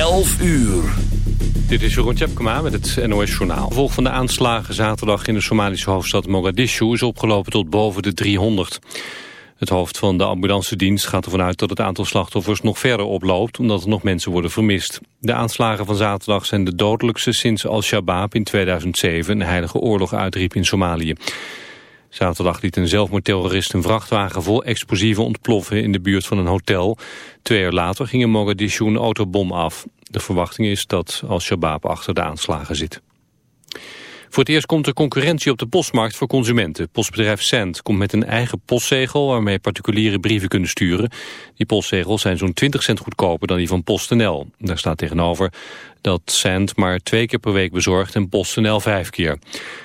11 uur. Dit is Jeroen Tjepkema met het NOS Journaal. Gevolg van de aanslagen zaterdag in de Somalische hoofdstad Mogadishu... is opgelopen tot boven de 300. Het hoofd van de ambulancedienst gaat ervan uit dat het aantal slachtoffers nog verder oploopt... omdat er nog mensen worden vermist. De aanslagen van zaterdag zijn de dodelijkste sinds Al-Shabaab in 2007... een heilige oorlog uitriep in Somalië. Zaterdag liet een zelfmoordterrorist een vrachtwagen vol explosieven ontploffen in de buurt van een hotel. Twee jaar later ging in Mogadishu een autobom af. De verwachting is dat Al-Shabaab achter de aanslagen zit. Voor het eerst komt er concurrentie op de postmarkt voor consumenten. Postbedrijf Cent komt met een eigen postzegel waarmee particuliere brieven kunnen sturen. Die postzegels zijn zo'n 20 cent goedkoper dan die van PostNL. Daar staat tegenover dat Cent maar twee keer per week bezorgt en PostNL vijf keer.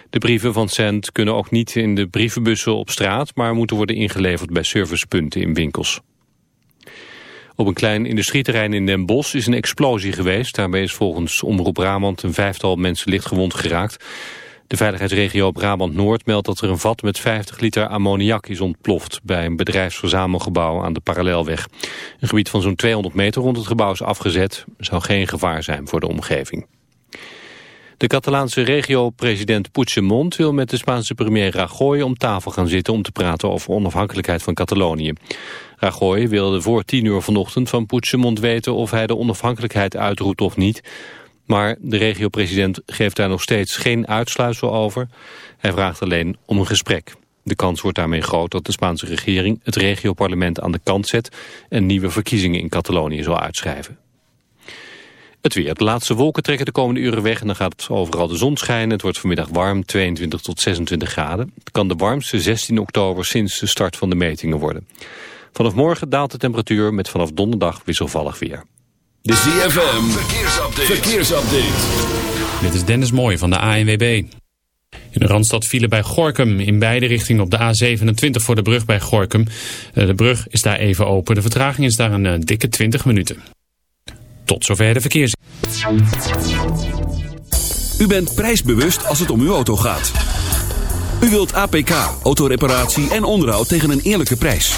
De brieven van Cent kunnen ook niet in de brievenbussen op straat, maar moeten worden ingeleverd bij servicepunten in winkels. Op een klein industrieterrein in Den Bosch is een explosie geweest. Daarbij is volgens Omroep Brabant een vijftal mensen lichtgewond geraakt. De veiligheidsregio Brabant-Noord meldt dat er een vat met 50 liter ammoniak is ontploft bij een bedrijfsverzamelgebouw aan de Parallelweg. Een gebied van zo'n 200 meter rond het gebouw is afgezet. Zou geen gevaar zijn voor de omgeving. De Catalaanse regio-president Puigdemont wil met de Spaanse premier Rajoy om tafel gaan zitten om te praten over onafhankelijkheid van Catalonië. Rajoy wilde voor tien uur vanochtend van Puigdemont weten of hij de onafhankelijkheid uitroept of niet. Maar de regio-president geeft daar nog steeds geen uitsluitsel over. Hij vraagt alleen om een gesprek. De kans wordt daarmee groot dat de Spaanse regering het regioparlement aan de kant zet en nieuwe verkiezingen in Catalonië zal uitschrijven. Het weer. De laatste wolken trekken de komende uren weg en dan gaat overal de zon schijnen. Het wordt vanmiddag warm, 22 tot 26 graden. Het kan de warmste 16 oktober sinds de start van de metingen worden. Vanaf morgen daalt de temperatuur met vanaf donderdag wisselvallig weer. De ZFM. Verkeersupdate. Verkeersupdate. Dit is Dennis Mooij van de ANWB. In de Randstad vielen bij Gorkum in beide richtingen op de A27 voor de brug bij Gorkum. Eh, de brug is daar even open. De vertraging is daar een eh, dikke 20 minuten. Tot zover de verkeers. U bent prijsbewust als het om uw auto gaat. U wilt APK, autoreparatie en onderhoud tegen een eerlijke prijs.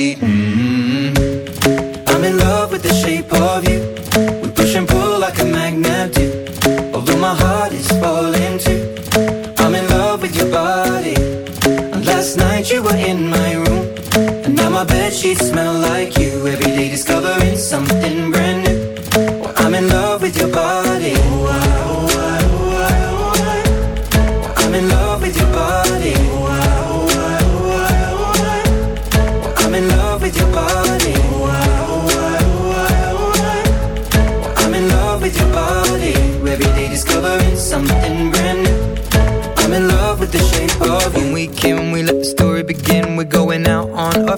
Mm-hmm.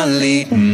finally.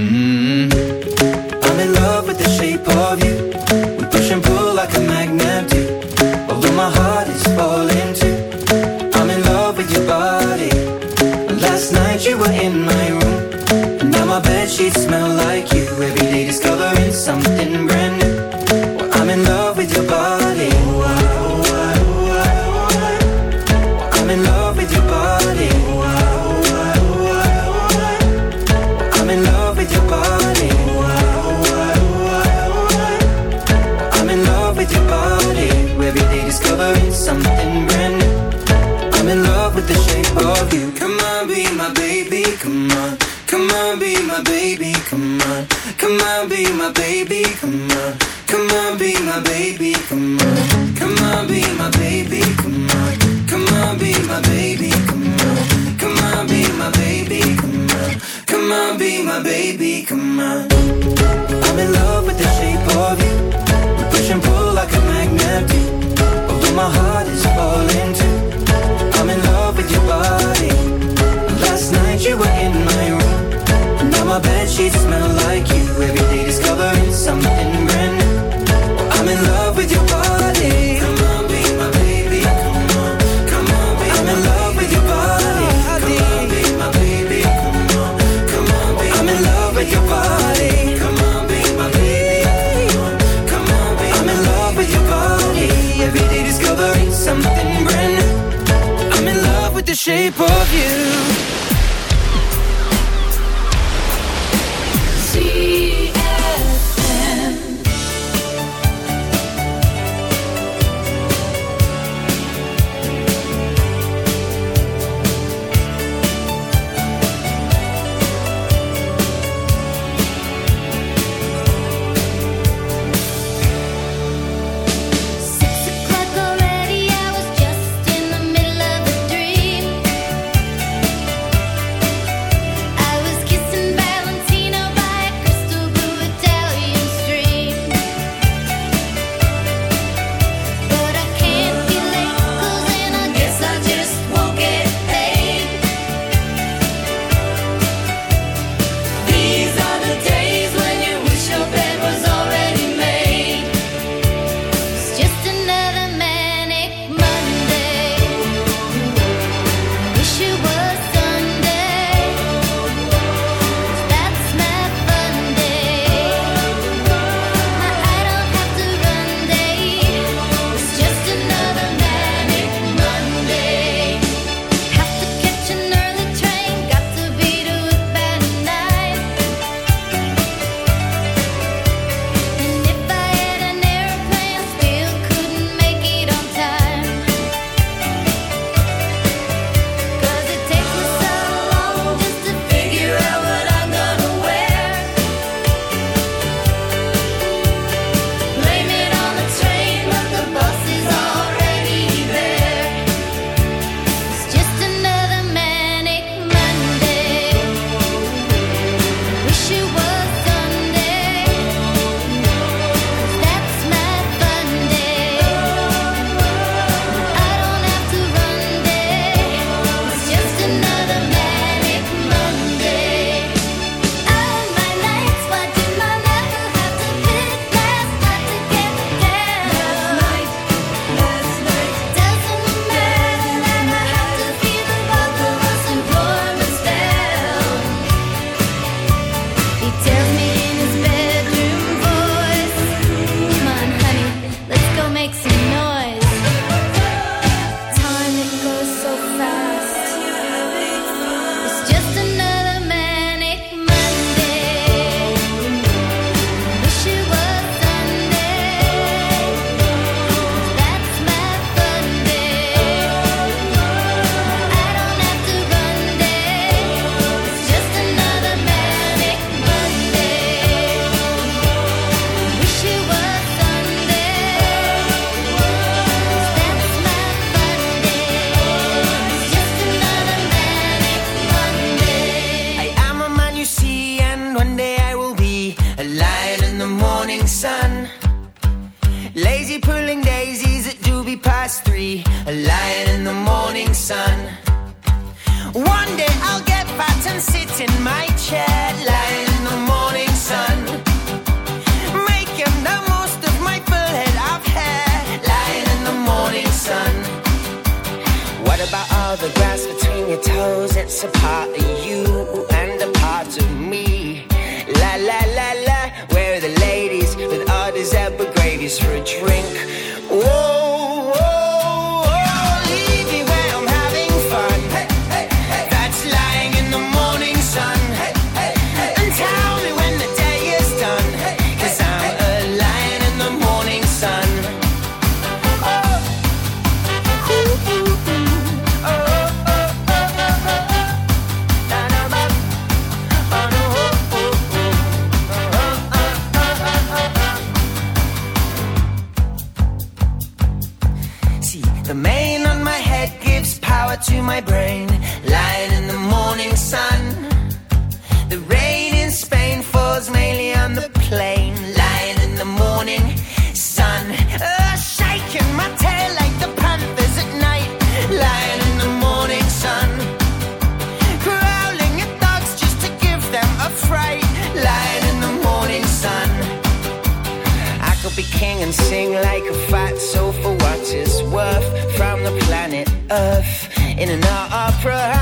in an opera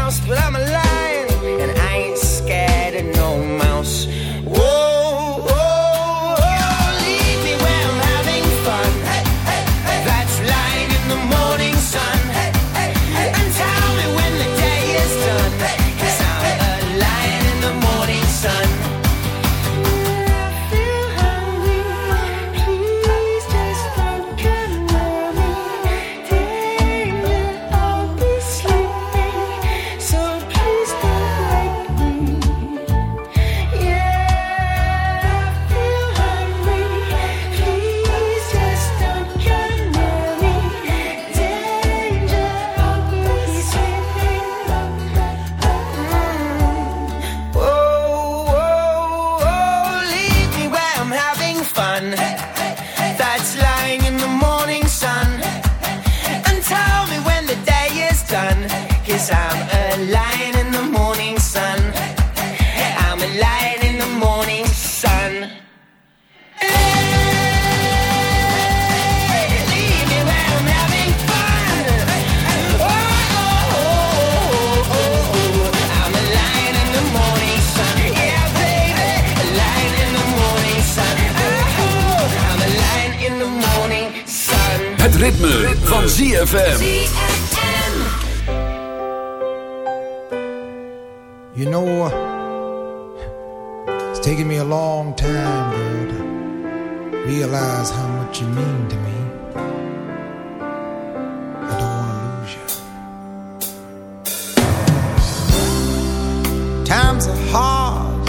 long time, girl, to realize how much you mean to me. I don't want to lose you. Times are hard.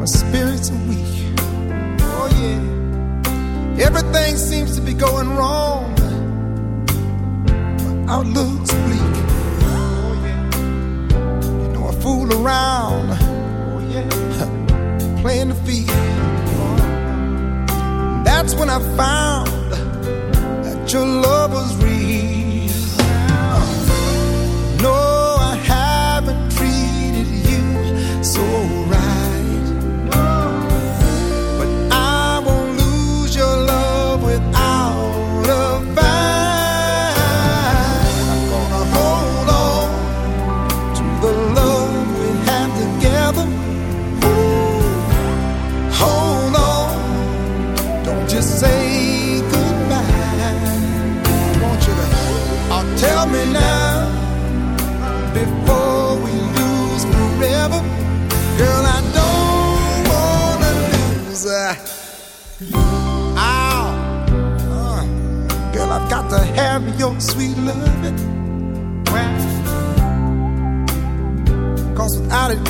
My spirits are weak. Oh, everything seems to be going wrong. My outlook's when I found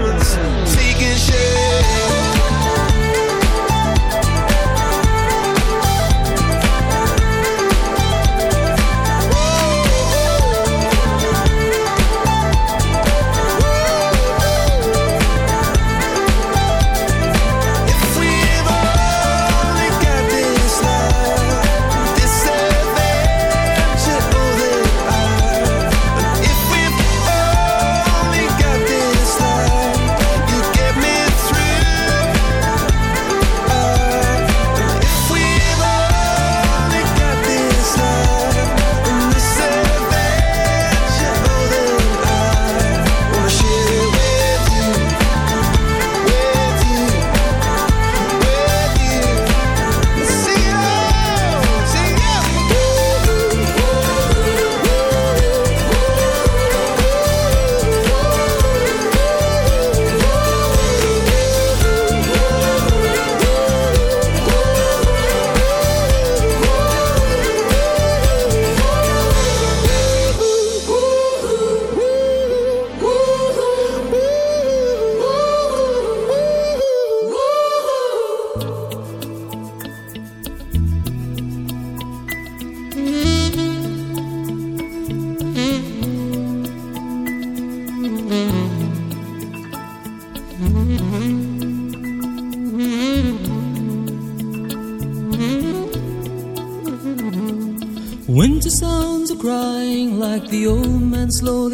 diamonds, seeking shade.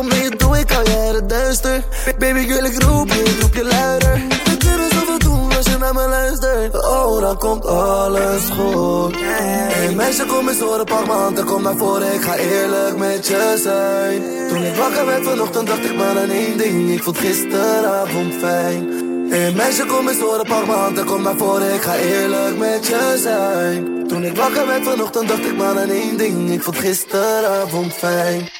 Oké, je doe ik al het duister. Baby, wil ik roep je, roep je luider. Kunnen zoveel doen als je naar me luistert. Oh, dan komt alles goed. Hey meisje, kom eens horen, pak m'n kom naar voren. Ik ga eerlijk met je zijn. Toen ik wakker werd vanochtend, dacht ik maar aan één ding. Ik vond gisteravond fijn. Hey meisje, kom eens horen, pak m'n kom naar voren. Ik ga eerlijk met je zijn. Toen ik wakker werd vanochtend, dacht ik maar aan één ding. Ik vond gisteravond fijn.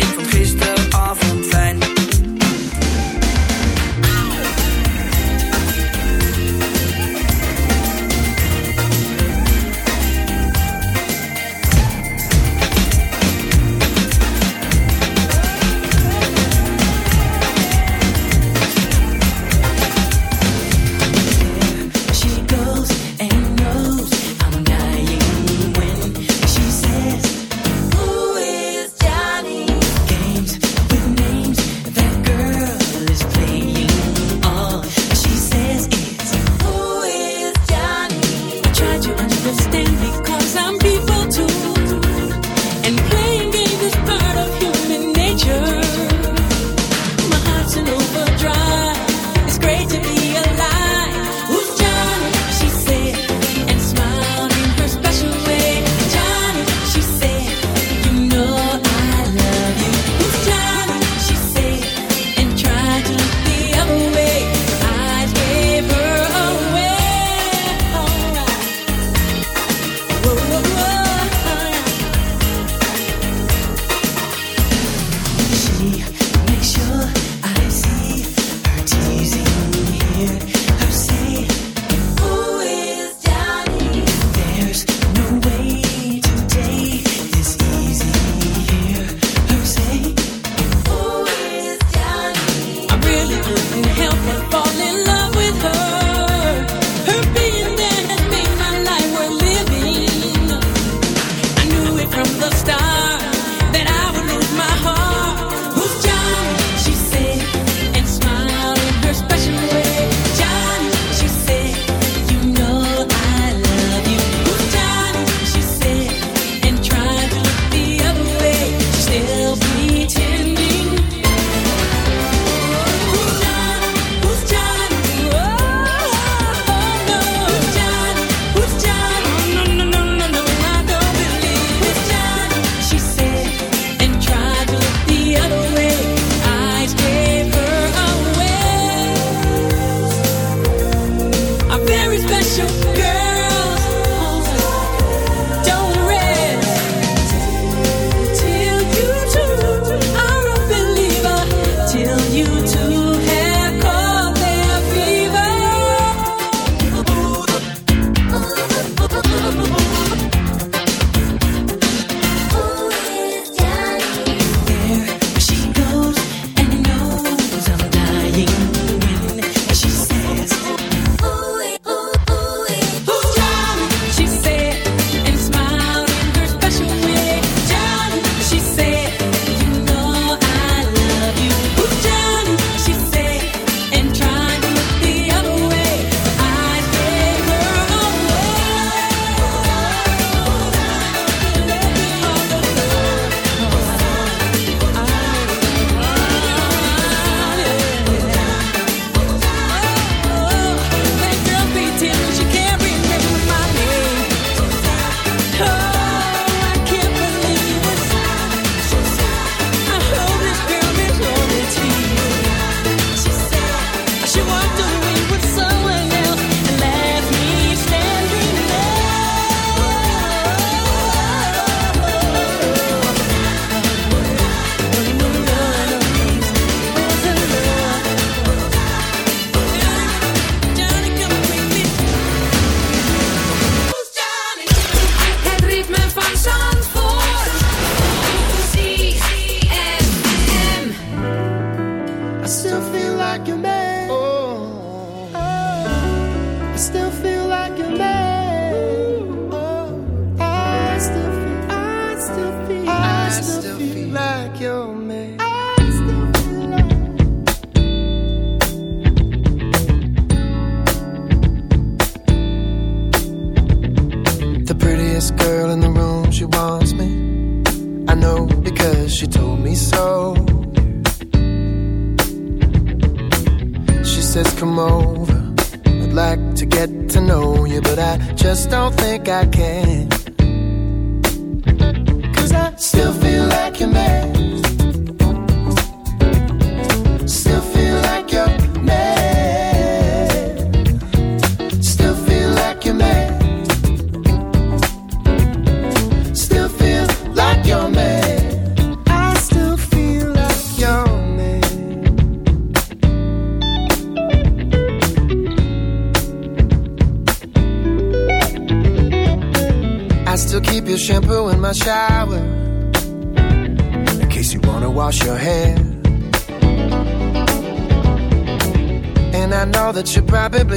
can make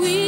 we